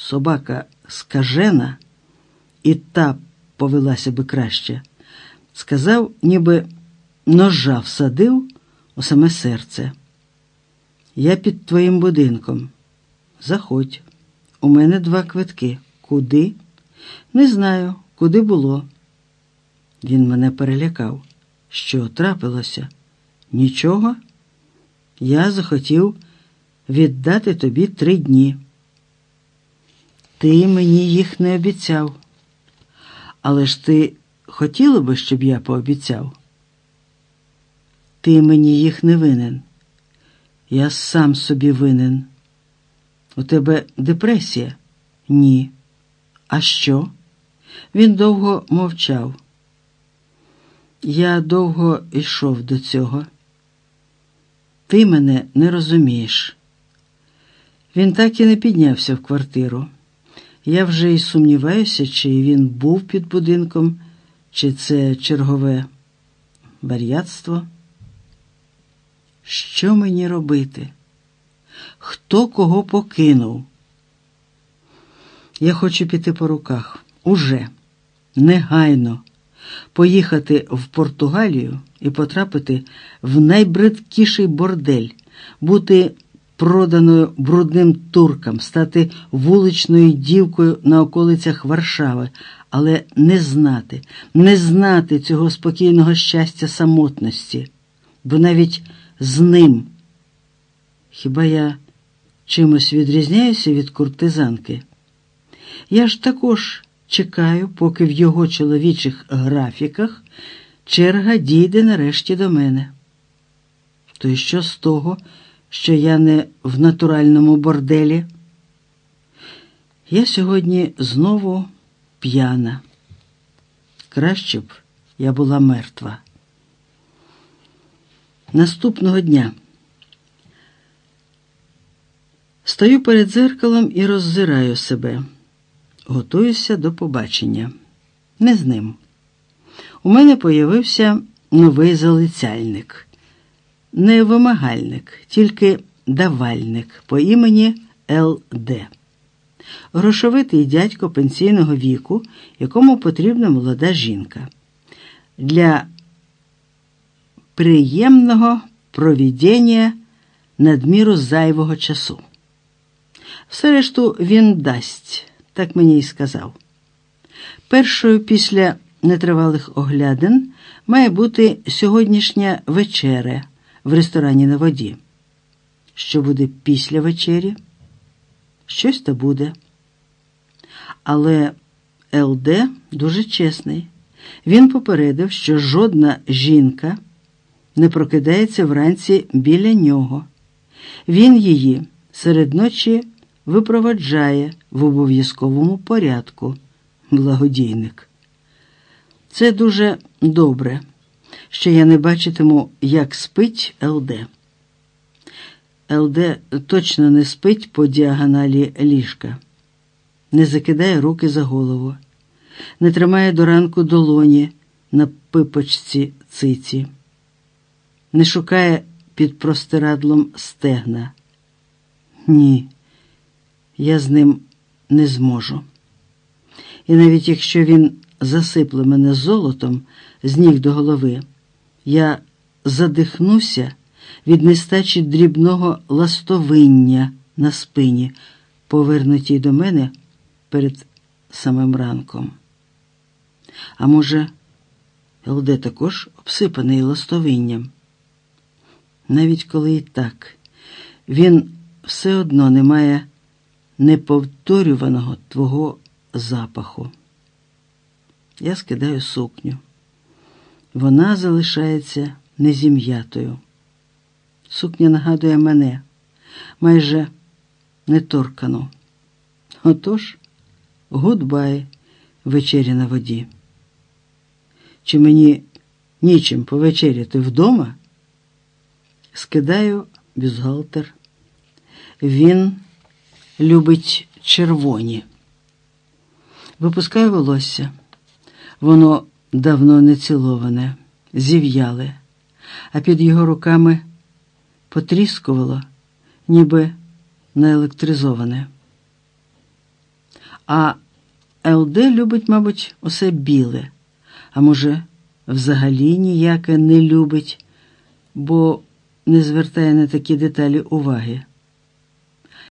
собака скажена, і та повелася би краще, сказав, ніби ножа всадив у саме серце. Я під твоїм будинком. Заходь. У мене два квитки. Куди? Не знаю, куди було. Він мене перелякав. Що трапилося? Нічого. Я захотів віддати тобі три дні. Ти мені їх не обіцяв. Але ж ти хотіла би, щоб я пообіцяв? Ти мені їх не винен. Я сам собі винен. У тебе депресія? Ні. А що? Він довго мовчав. Я довго йшов до цього. Ти мене не розумієш. Він так і не піднявся в квартиру. Я вже й сумніваюся, чи він був під будинком, чи це чергове бар'ятство. Що мені робити? Хто кого покинув? Я хочу піти по руках. Уже, негайно, поїхати в Португалію і потрапити в найбридкіший бордель, бути проданою брудним туркам, стати вуличною дівкою на околицях Варшави, але не знати, не знати цього спокійного щастя самотності, бо навіть з ним. Хіба я чимось відрізняюся від куртизанки? Я ж також чекаю, поки в його чоловічих графіках черга дійде нарешті до мене. То й що з того, що я не в натуральному борделі? Я сьогодні знову п'яна. Краще б я була мертва. Наступного дня стою перед зеркалом і роззираю себе. Готуюся до побачення. Не з ним. У мене появився новий залицяльник, не вимагальник, тільки давальник по імені Л.Д. Грошовитий дядько пенсійного віку, якому потрібна молода жінка. Для приємного провідіння надміру зайвого часу. Все решту він дасть, так мені й сказав. Першою після нетривалих оглядин має бути сьогоднішня вечеря в ресторані на воді. Що буде після вечері? Щось то буде. Але ЛД дуже чесний. Він попередив, що жодна жінка не прокидається вранці біля нього. Він її серед ночі випроваджає в обов'язковому порядку, благодійник. Це дуже добре, що я не бачитиму, як спить ЛД. ЛД точно не спить по діагоналі ліжка, не закидає руки за голову, не тримає до ранку долоні на пипочці циці не шукає під простирадлом стегна. Ні, я з ним не зможу. І навіть якщо він засипле мене золотом з ніг до голови, я задихнуся від нестачі дрібного ластовиння на спині, повернутій до мене перед самим ранком. А може, ЛД також обсипаний ластовинням? навіть коли і так, він все одно не має неповторюваного твого запаху. Я скидаю сукню. Вона залишається незім'ятою. Сукня нагадує мене, майже неторкану. Отож, goodbye, вечері на воді. Чи мені нічим повечеряти вдома? Скидаю бюстгальтер. Він любить червоні. Випускаю волосся. Воно давно не ціловане, зів'яле, а під його руками потріскувало, ніби наелектризоване. А ЛД любить, мабуть, усе біле, а може, взагалі ніяке не любить, бо не звертає на такі деталі уваги.